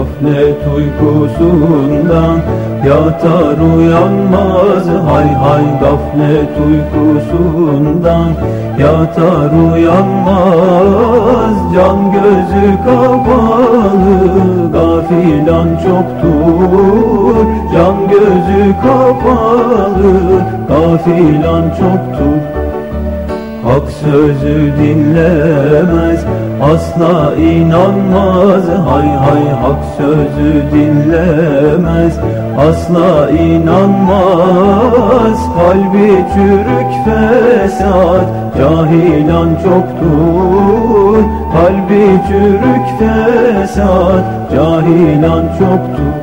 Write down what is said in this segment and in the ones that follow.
gaflet uykusundan Yatar uyanmaz. Hay hay gaflet uykusundan Yatar uyanmaz. Can gözü kapalı Gafilan çoktur. Can gözü kapalı Gafilan çoktur. Hak sözü dinlemez Asla inanmaz Hay hay hak sözü dinlemez. Asla inanmaz Kalbi çürük fesat. Cahilan çoktur Kalbi çürük fesat. Cahilan çoktur.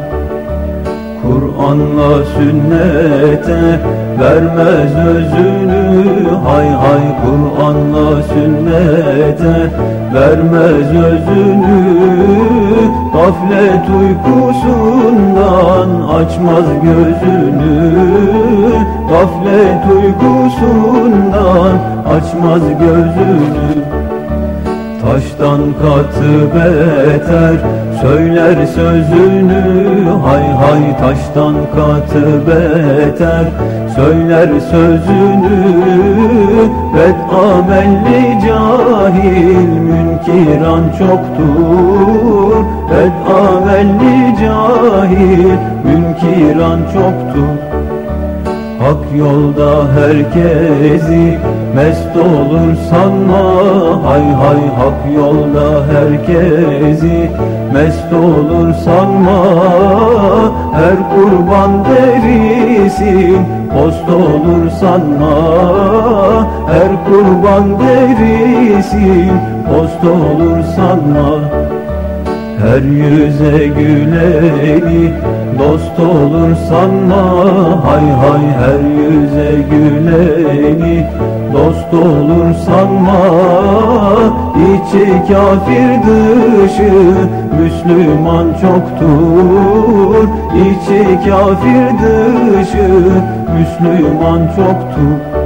Kur'an'la sünnete vermez özünü. Hay hay Kur'an'la sünnete vermez özünü Gaflet uykusundan açmaz gözünü. Gaflet uykusundan açmaz gözünü Taştan katı beter söyler sözünü Hay hay taştan katı beter. Söyler sözünü Bed amelli cahil münkiran çoktur. Bed amelli cahil münkiran çoktur. Hak yolda herkesi mest olur sanma Hay hay hak yolda herkesi. Mest olur sanma Her kurban derisin. Post olur sanma Her kurban derisin. Post olur sanma her yüze güleni. Dost olur sanma Hay hay her yüze güleni dost olur sanma İçi kafir dışı Müslüman çoktur. İçi kafir dışı Müslüman çoktur